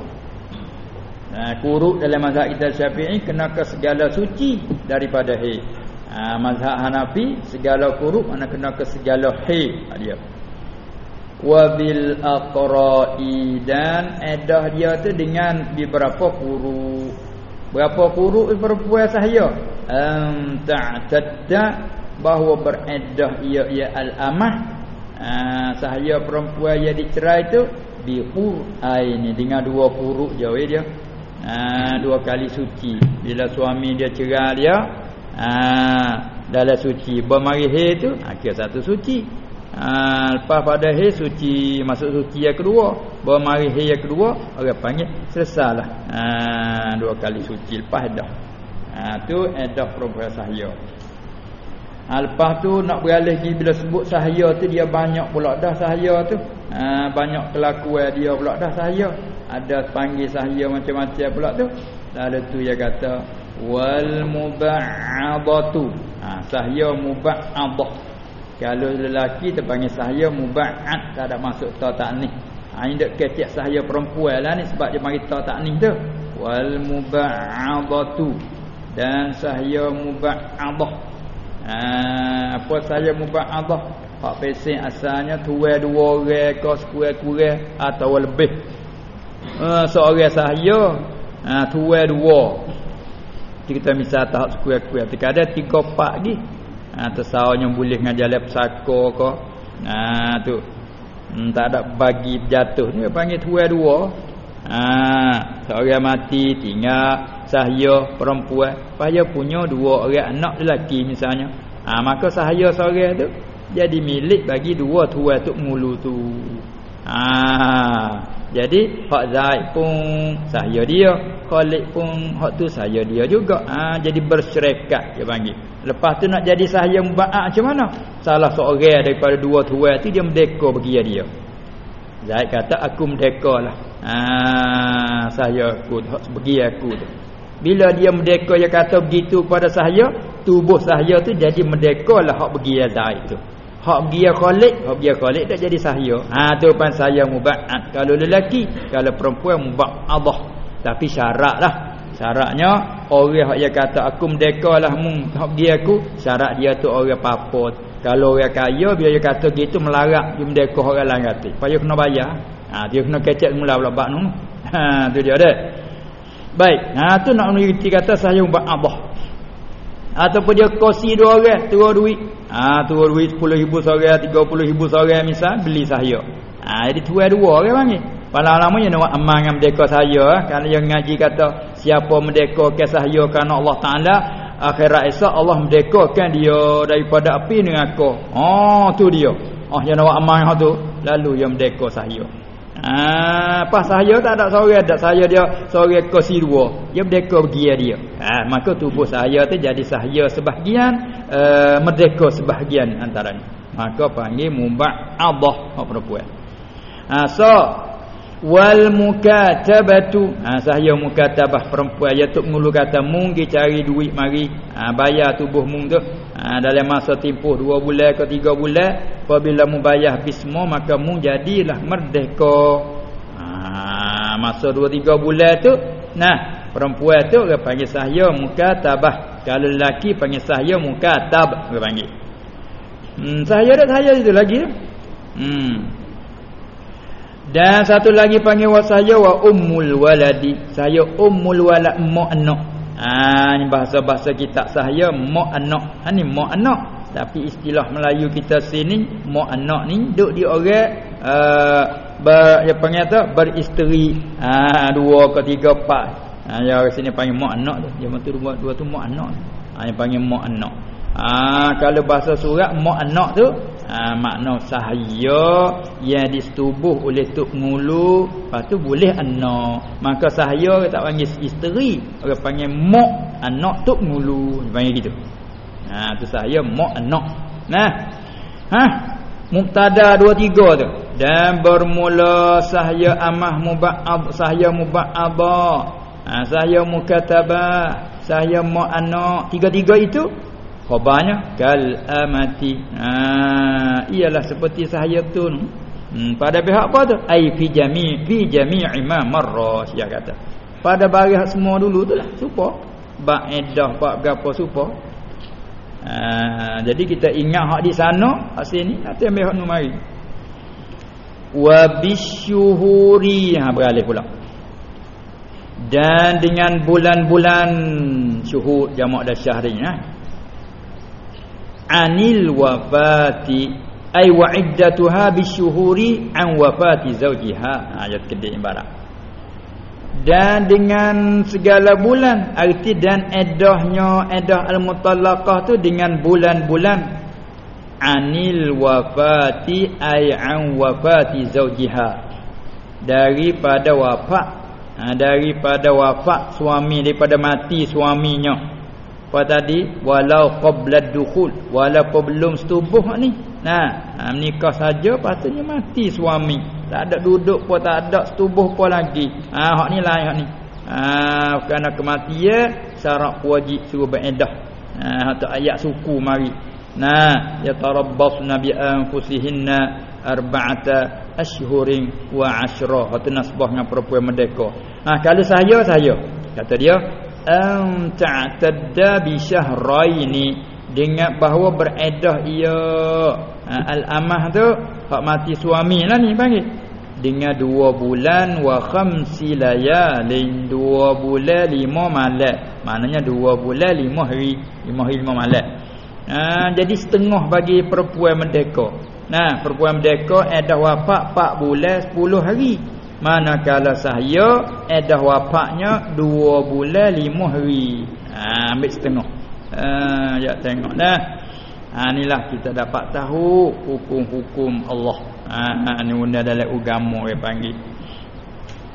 Ha, kuruk dalam mazhab kita Syafi'i kena ke segala suci daripada hai ha, mazhab Hanafi segala kuruk mana kena ke segala hai ha, dia. Wa bil aqra'i dan edah dia tu dengan beberapa kuruk. Berapa kuruk perempuan sahaya am ta'tadda bahawa beredah ia ia al-amah ha, sahaya perempuan yang dicerai tu bi ini dengan dua huruf je dia. Ha, dua kali suci. Bila suami dia cerai dia ha, dalam suci. Bermarihe tu akhir satu suci. Ha, lepas pada he suci masuk suci yang kedua. Bermarihe yang kedua orang panggil selesailah. Ha, dua kali suci lepas dah Ha tu edah perempuan sahaya. Ha lepas tu nak beralih lagi bila sebut sahaya tu dia banyak pula dah sahaya tu. Ha banyak kelakuan dia pula dah sahaya. Ada panggil sahaya macam-macam pula tu. Lalu tu dia kata wal muba'adatu. Ha sahaya muba'adah. Kalau lelaki terpanggil sahaya muba'ad tak ada masuk ta tak ni. Ha ini dak kecek sahaya perempuan lah ni sebab dia mari ta tak ni tu. Wal muba'adatu dan sahaya muba'adah. Ha, apa sahaya muba'adah? Hak pesen asalnya tuai dua orang ke sekurang-kurang atau lebih. Ha, seorang sahaya ha, tuai dua. Kita misal tahap sekurang-kurang. Ada tiga pak lagi. Ha, tersawanya boleh ngajar pesaka ke. Ha, tu. Hmm, tak ada bagi jatuh. Ni panggil tuai dua. Ha, seorang mati tinggal sahaya perempuan. Payah punya dua orang anak lelaki misalnya. Ha, maka sahaya seorang tu jadi milik bagi dua tuan tu mulu tu. Ha, jadi hak Zaid pun sahaya dia Khalid pun hak tu sahaya dia juga. Ha, jadi bersyarikat dia panggil. Lepas tu nak jadi sahaya muba'ak macam mana? Salah seorang daripada dua tuan tu dia merdeka bagi dia. Zaid kata aku merdeka lah. Ha, saya aku bagi aku tu bila dia merdeka dia kata begitu kepada saya, tubuh saya tu jadi merdeka lah hak bagi Zaid tu. Hak bagi Khalid, hak bagi Khalid tak jadi saya. Ha tu pan saya muba'ad. Kalau lelaki, kalau perempuan muba'adah. Tapi syarat lah. Syaratnya orang yang kata aku merdeka lah mu hak bagi aku, syarat dia tu orang papot. Kalau orang kaya bila dia kata gitu melarat dia merdeka orang lain kata. Payah kena bayar. Ha dia kena kecek mula pula bak nu. [laughs] Ha tu dia ada. Baik. Ha tu nak mengerti kata saya ubah abah. ataupun dia kosi dua orang turun duit ha turun duit 10 ribu seorang 30 ribu seorang misal beli sahaya ha jadi tuai dua orang panggil pada lamanya nak aman dengan merdeka saya eh. kalau yang ngaji kata siapa merdeka ke sahaya kerana Allah Taala akhirat esok Allah merdekakan dia daripada api dengan aku oh tu dia oh yang nak aman tu lalu yang merdeka sahaya Ah, apa saya tak ada seorang ada saya dia seorang kursi dua. Dia merdeka pergi dia. Ha, maka tubuh saya tu jadi saya sebahagian uh, merdeka sebahagian antaranya. Maka panggil mubah Allah perempuan. Ha, so wal mukatabatu ha, saya mukatabah perempuan ya tok kata mung cari duit mari ha, bayar tubuh mung tu ha, dalam masa tempoh 2 bulan ke 3 bulan apabila mu bayar semua maka mung jadilah merdeka. Ha, masa 2 3 bulan tu nah perempuan tu dia panggil saya mukatabah kalau lelaki panggil saya mukatab dia panggil. Hmm, saya dah saya itu lagi hmm. Dan satu lagi panggil wa saya wa ummul waladi. Saya ummul walad mak anak. Ha ni bahasa-bahasa kitab saya mak anak. Ha ni mak anak. Tapi istilah Melayu kita sini mak anak ni duk di orang uh, ber, dia panggil tu beristeri. Ha dua ke tiga empat. Ha ya sini panggil mak anak tu. Dia tu dua, dua tu mak anak. Ha yang panggil mak anak. Ha kalau bahasa surat mak anak tu ha, makna sahaya yang disetubuh oleh tok ngulu lepas tu boleh anak. Maka sahaya tak panggil isteri orang panggil mak anak tok ngulu panggil gitu. Ha tu sahaya mak anak. Nah ha? Mubtada dua tiga tu. Dan bermula sahaya amah muba'ab sahaya muba'aba. Ha sahaya mukatabah sahaya mak anak. Tiga-tiga itu khabarnya kal amati. Ha ialah seperti sahayatun hmm, pada pihak apa tu? Ai fi jami fi jami'i ma marra dia kata. Pada bagi semua dulu tu lah supa. Bab edah bab gapo supa. Ha, jadi kita ingat hak di sana hak sini nanti ambil hak mari wa bisyuhuri ha beralih pula. Dan dengan bulan-bulan syuhud jamak dah syahri ha? Anil wafati ay wa iddatuha bisyuhuri an wafati zawjiha. Ha, ayat kedua ibarat dan dengan segala bulan arti dan eddahnya eddah al-mutallaqah tu dengan bulan-bulan. Anil wafati ay an wafati zawjiha. Daripada wafat ha, daripada wafat suami daripada mati suaminya apa tadi walau qabla dukhul walaupun belum setubuh ni. Nah ha, menikah saja patutnya mati suami. Tak ada duduk pun tak ada setubuh pun lagi. Ha hak ni lain hak ni. Ha kerana kematian syarat wajib suruh beredah ha tu ayat suku mari. Nah ya tarabbas nabi anfusihinna arba'ata ashhurin wa ashra. Hatu nasbah dengan perempuan merdeka. Ha kalau saya saya. Kata dia an ta'tadda bi syahraini dengan bahawa beredah ia ha, al-amah tu hak mati suami lah ni panggil. Dengan dua bulan wa khamsi layalin dua bulan lima malam. Maknanya dua bulan lima hari lima hari lima malam. Ha, jadi setengah bagi perempuan merdeka. Nah perempuan merdeka edah wafat 4 bulan 10 hari Manakala saya edah wafatnya dua bulan lima hari. Ha, ambil setengah. Ha, ya tengok dah. Ha, inilah kita dapat tahu hukum-hukum Allah. Ha, ha ni benda dalam agama dia panggil.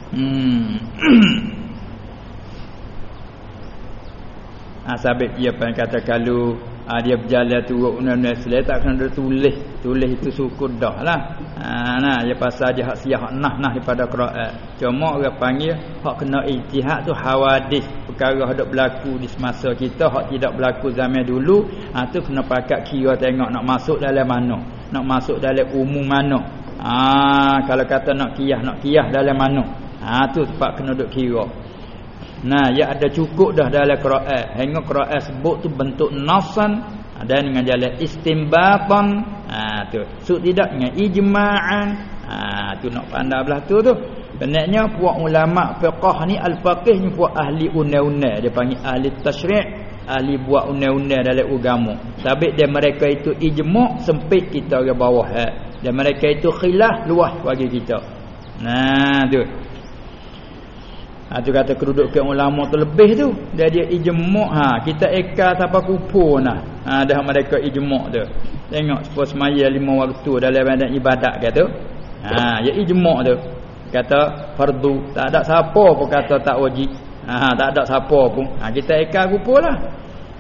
Hmm. [coughs] ha, sabit dia pun kata kalau ha, dia berjalan turut undang-undang Islam tak kena dia tulis. Tulis itu syukur dah lah. Ha, nah dia pasal dia hak siah hak nah nah daripada Quran. Cuma orang panggil hak kena ijtihad tu hawadis. Perkara hak berlaku di semasa kita hak tidak berlaku zaman dulu ha, tu kena pakat kira tengok nak masuk dalam mana. Nak masuk dalam umum mana. Ha, kalau kata nak kiyah nak kiyah dalam mana. Ha, tu sebab kena duk kira Nah, ya ada cukup dah dalam Quran. Hingga Quran sebut tu bentuk nasan dan dengan jalan istimbatan. Ha tu. So tidak dengan ijma'an. Ha tu nak pandai belah tu tu. Benarnya puak ulama fiqh ni al-faqih ni puak ahli undang-undang dia panggil ahli tasyri'. ahli buat undang-undang dalam agama tapi dia mereka itu ijma' sempit kita ke bawah ha. dan mereka itu khilaf luah bagi kita nah tu Ha tu kata kedudukan ulama tu lebih tu. Dia dia ijma' ha kita eka siapa kupu nah. Ha dah mereka ijma' tu. Tengok sepuluh semaya lima waktu dalam badan ibadat kata. Ha ya ijma' tu. Kata fardu tak ada siapa pun kata tak wajib. Ha tak ada siapa pun. Ha kita eka kupu lah.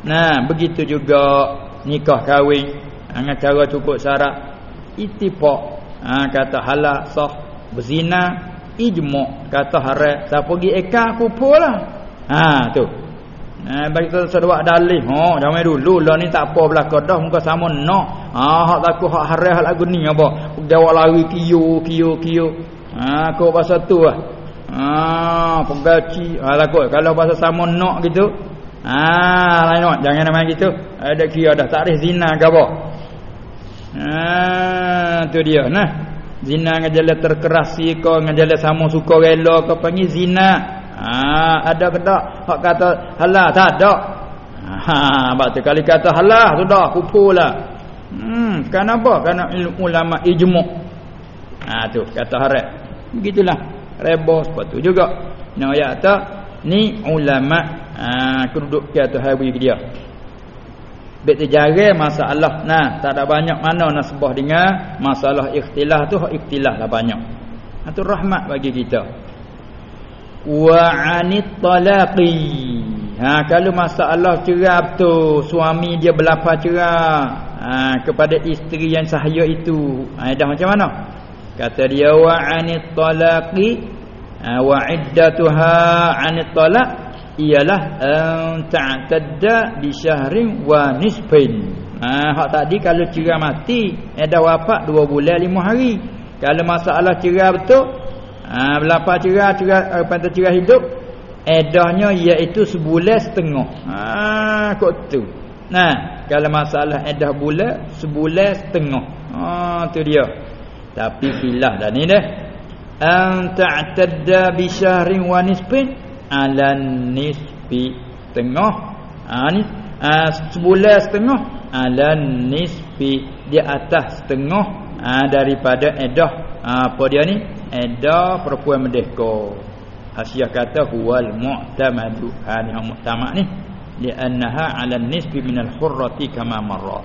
Nah begitu juga nikah kahwin dengan cara cukup syarat ittifaq. Ha kata halal sah berzina ijma' kata haram siapa pergi eka kupulah ha tu. Ha bagi tu sedua dalih. Ha zaman dulu. Lah ni tak apa belaka dah. Muka sama nak. Ha hak takut hak haram hak lagu ni apa? Jawab lari kiyo kiyo kiyo ha kau bahasa tu lah. Ha pegaci ha takut kalau bahasa sama nak gitu. Ha lain nak. Jangan nama gitu. Ada kiyo dah tak zina ke apa. Ha tu dia nah Zina ngajala terkerasi ko ngajala sama suka rela ko panggil zina. Ha ada ke tak? Hak kata halal tak ada. Ha bab tu kali kata halal sudah kupulah. Hmm kenapa? Karena ulama ijma'. Ha tu kata harat. Begitulah. Rebo sepatu juga. Nah ayat tu ni ulama ha keduduk ke atas hari dia. Bet terjara masalah nah tak ada banyak mana nak sebah dengan masalah ikhtilaf tu ikhtilaf lah banyak. Itu rahmat bagi kita. Wa anit talaqi. Ha kalau masalah cerai tu suami dia berlapar cerai ha, kepada isteri yang sahaya itu. Ha dah macam mana? Kata dia wa anit talaqi ha, wa iddatuha anit talaq ialah ta'tadda bi syahrin wa nisfain. Ha hak tadi kalau cerai mati eh dah wafat 2 bulan 5 hari. Kalau masalah cerai betul ha berapa cerai cerai apa uh, cerai hidup edahnya iaitu sebulan setengah. Ha kok tu. Nah, kalau masalah edah bulan sebulan setengah. Ha tu dia. Tapi filah dah ni dah. An ta'tadda bi syahrin wa nisfain alan nisfi tengah. Ha ni ha, sebulan setengah. Alan nisfi di atas setengah ha, daripada edah. Ha, apa dia ni? Edah perempuan merdeka. Hasiah kata huwal mu'tamadu. Ha ni mu'tamad ni. Li'annaha 'ala nisfi min al-hurrati kama marra.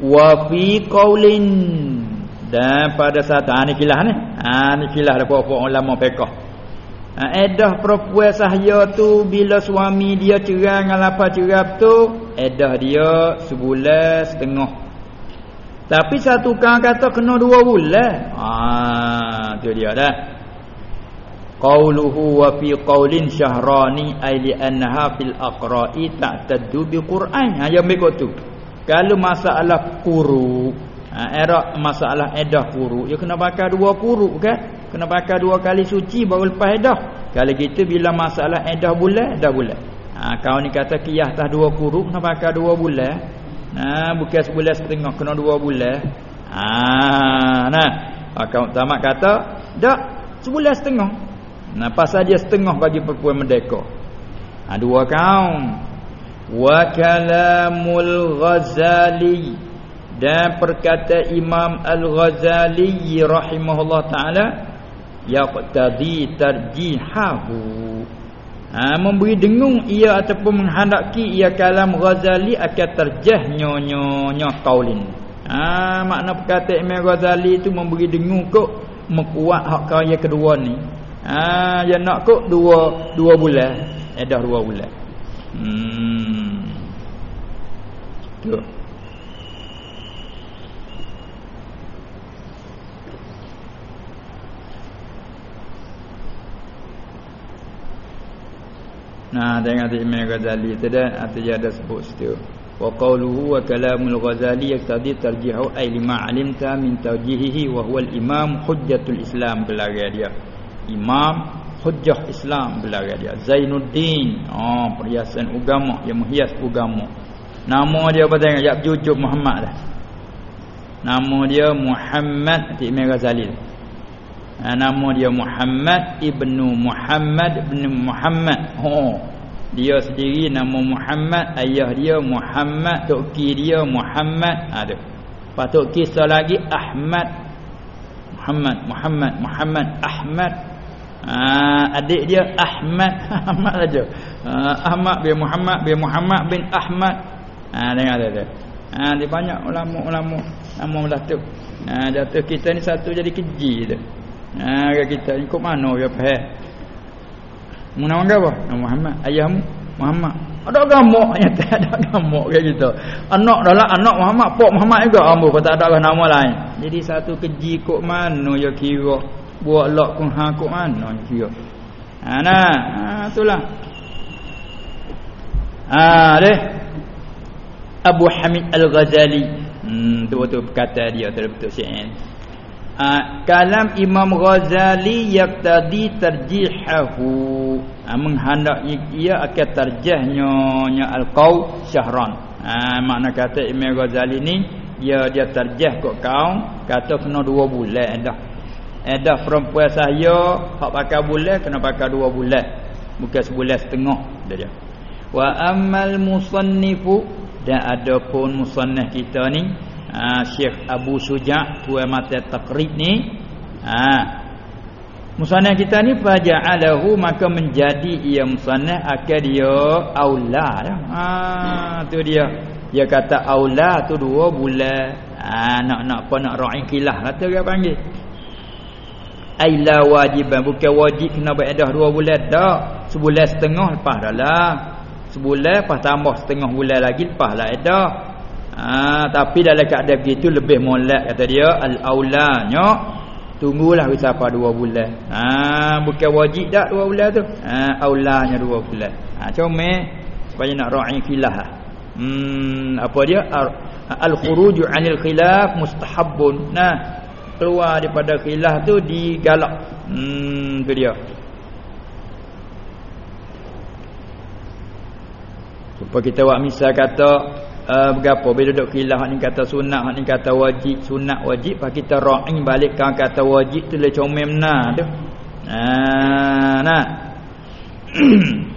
Wa fi qaulin dan pada saat ha, ni kilah ni. Ha ni kilah ada pokok ulama fiqh ha edah perempuan sahaya tu bila suami dia cerai dengan lapar cerai tu edah dia sebulan setengah. Tapi satu kan kata kena dua bulan. Ha tu dia dah. Qauluhu wa fi qaulin syahrani ay li annaha fil aqra'i ta'taddu bi qur'an. Ha yang tu. Kalau masalah kuru ha, era masalah edah kuruk. Ya kena pakai dua kuruk kan kena pakai dua kali suci baru lepas edah. Kalau kita bila masalah edah bulan dah bulan ha, kau ni kata kiyah tah dua kuruk kena pakai dua bulan ha, bukan sebulan setengah kena dua bulan ha, nah. Kau tamak kata dak sebulan setengah. Nah pasal dia setengah bagi perempuan merdeka. Ha, dua kaum. Wa kalamul ghazali dan perkata Imam Al-Ghazali rahimahullah taala yaqtadi tarjihahu. Ha, memberi dengung ia ataupun menghendaki ia kalam Ghazali akan terjah nyonya kaulin. Ha, makna perkata Imam Ghazali itu memberi dengung kok mekuat hak kaya kedua ni. Ha, yang nak kok dua dua bulan. Eh dah dua bulan. Hmm. Tu Nah, dengan Imam Ghazali dah atau dia ada sebut situ. Wa qawluhu wa kalamul Ghazali yaqtadi tarjihu ay lima alimta min tawjihihi wa huwa al-imam hujjatul Islam gelar dia. Imam hujjah Islam gelar dia. Zainuddin, oh perhiasan agama yang menghias agama. Nama dia apa tengok? Ya Jujub Muhammad dah. Nama dia Muhammad Imam Ghazali. Ha, nama dia Muhammad ibnu Muhammad ibnu Muhammad. Oh. dia sendiri nama Muhammad ayah dia Muhammad toki dia Muhammad. Ada ha, patut kisah lagi Ahmad. Muhammad Muhammad Muhammad Ahmad. Ha, adik dia Ahmad. [laughs] Ahmad saja. Ha, Ahmad bin Muhammad bin Muhammad bin Ahmad. Ha dengar ada ha dia banyak ulama-ulama nama datuk. Ha datuk kita ni satu jadi keji dia ha kita ikut mana dia faham Mu nama apa? Nama Muhammad. Ayahmu Muhammad. Ada gamuk [laughs] nyata ada gamuk kayak gitu. Anak dalam anak Muhammad, pok Muhammad juga ambo kata ada nama lain. Jadi satu keji kok mana ya kira. Buat lok pun ha kok mana ya kira. Ha nah, ha itulah. Ha deh. Abu Hamid Al-Ghazali. Hmm tu betul kata dia betul betul syair. Ha, kalam Imam Ghazali yaqtadi tarjihahu. Ha, menghendaki ia akan tarjihnya nya al-qaul syahran. Ha, makna kata Imam Ghazali ni dia dia tarjih kok kau kata kena dua bulan dah. Dah perempuan saya hak pakai bulan kena pakai dua bulan. Bukan sebulan setengah dia wa ammal musannifu dan adapun musannaf kita ni ha, Syekh Abu Suja' tuan mata takrib ni. Ha. Musannaf kita ni faja'alahu maka menjadi ia musannaf akan dia aula dah. Ha tu dia. Dia kata aula tu dua bulan. Ha nak nak apa nak ra'i kilah kata dia panggil. Aila wajiban bukan wajib kena beredah dua bulan dak sebulan setengah lepas dah lah. Sebulan lepas tambah setengah bulan lagi lepas lah edah Ha, tapi dalam keadaan begitu lebih molek kata dia al-aulanya tunggulah siapa dua bulan. Ha, bukan wajib dak dua bulan tu. Ha, aulanya dua bulan. Ha, comel supaya nak ra'i khilaf. Hmm, apa dia? Al-khuruju 'anil khilaf mustahabbun. Nah, keluar daripada khilaf tu digalak. Hmm, tu dia. Supaya kita buat misal kata uh, berapa? Bila duk khilaf ni kata sunat ni kata wajib. Sunat wajib pak kita ra'i balik kan kata wajib tu le comel benar tu. Ha nah. [clears throat]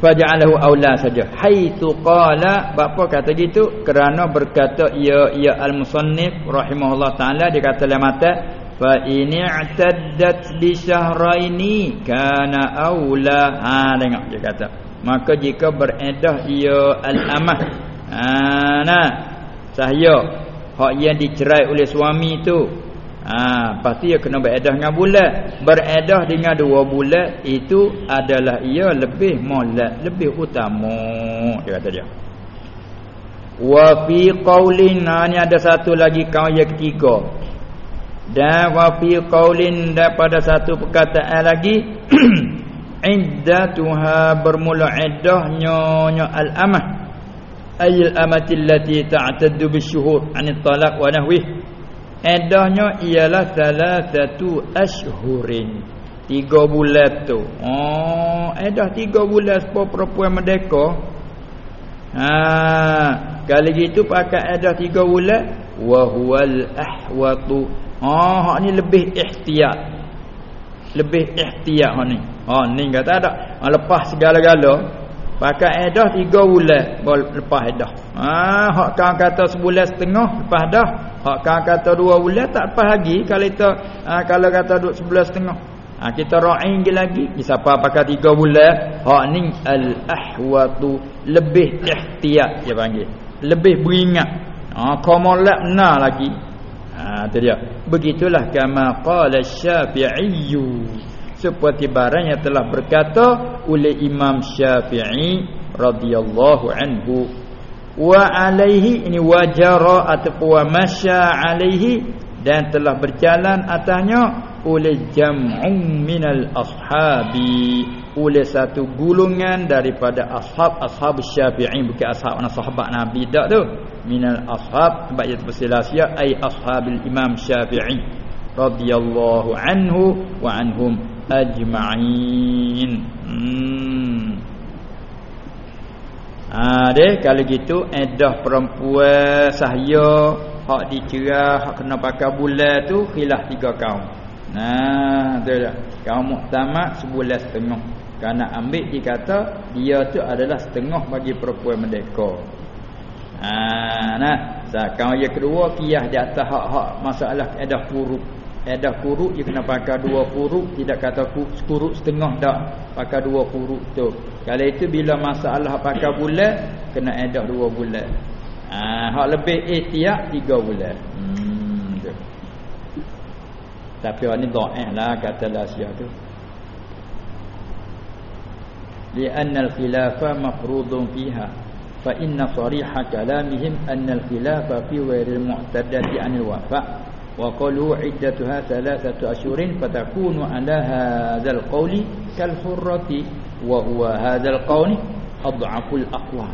Faja'alahu aula saja. Haitsu qala bapa kata gitu kerana berkata ia ia al-musannif rahimahullah taala dia kata dalam mata fa in i'taddat bi syahraini kana aula. Ha tengok dia kata maka jika beredah ia al-amah. Ha nah. Sahaya. Hak yang dicerai oleh suami tu. Ha pasti ia kena beredah dengan bulan beredah dengan dua bulan itu adalah ia lebih molek lebih utama dia kata dia. Wa fi qaulin ni ada satu lagi kaum yang ketiga. Dan wa fi qaulin daripada satu perkataan lagi [clears throat] iddatuha bermula iddahnya nya al-amah. Ayil amati allati ta'taddu bisyuhur anit talaq wa nahwi. Iddahnya ialah salasatu ashhurin. Tiga bulan tu. Oh iddah tiga bulan sepuluh perempuan merdeka. Ha kali gitu pakai iddah tiga bulan wa huwal ahwatu. Oh hak ni lebih ihtiyat. Lebih ihtiyat ni. Ha ni kata ada. Ha, lepas segala-gala pakai edah 3 bulan lepas edah. Ha hak kan kata sebulan setengah lepas dah. Hak kan kata 2 bulan tak lepas lagi kalau kita ha, kalau kata duk sebulan setengah. Ha kita ra'i lagi siapa pakai 3 bulan hak ni al ahwatu lebih ihtiyat dia panggil. Lebih beringat. Ha komolat benar lagi. Ha tu dia. Begitulah kama qala Syafi'i. Seperti barang yang telah berkata oleh Imam Syafi'i radhiyallahu anhu. Wa alaihi ini wajara ataupun masya alaihi dan telah berjalan atasnya oleh jam'un minal ashabi oleh satu gulungan daripada ashab ashab syafi'i bukan ashab anak sahabat nabi dak tu minal ashab sebab ia tersilasiah ai ashabil imam syafi'i radhiyallahu anhu wa anhum ajma'in. Hmm. Ha deh kalau gitu edah perempuan sahaya hak dicerah hak kena pakai bulan tu khilaf tiga kaum. Nah tu dah kaum muktamad sebulan setengah. Kerana ambil dikata dia tu adalah setengah bagi perempuan merdeka. Ha, nah, sekarang yang kedua kiyah di atas hak-hak masalah edah Eh dah kuruk je kena pakai dua kuruk. Tidak kata kuruk setengah dah Pakai dua kuruk tu. Kalau itu bila masalah pakai bulat Kena edak dua bulat Ah, ha, Hak lebih eh tiap tiga bulat hmm, tu. Tapi orang ni do'an lah kata lasya tu. Lianna al-khilafah makrudun fiha. Fa inna sariha kalamihim Anna al-khilafah fi wairil mu'tadati anil wafa' وقالوا عدتها ثلاثة أشهر فتكون على هذا القول كالحرة وهو هذا القول أضعف الأقوى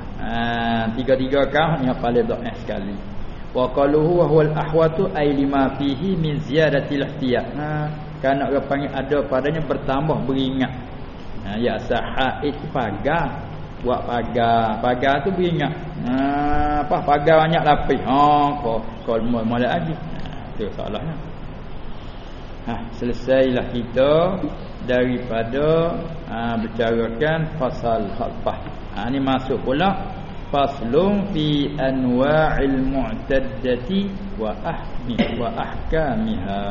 tiga-tiga kah yang paling dhaif sekali wa qaluhu wa huwa al-ahwatu ay lima fihi min ziyadatil ihtiyat ha kan nak panggil ada padanya bertambah beringat Ha, ya sahaid pagar buat pagar pagar tu beringat ha, apa pagar banyak lapis ha kau kau mula lagi ha, tu salahnya ha selesailah kita daripada ha, bercarakan fasal khalfah ha ni masuk pula. Faslun fi anwa'il mu'taddati wa ahmi wa ahkamiha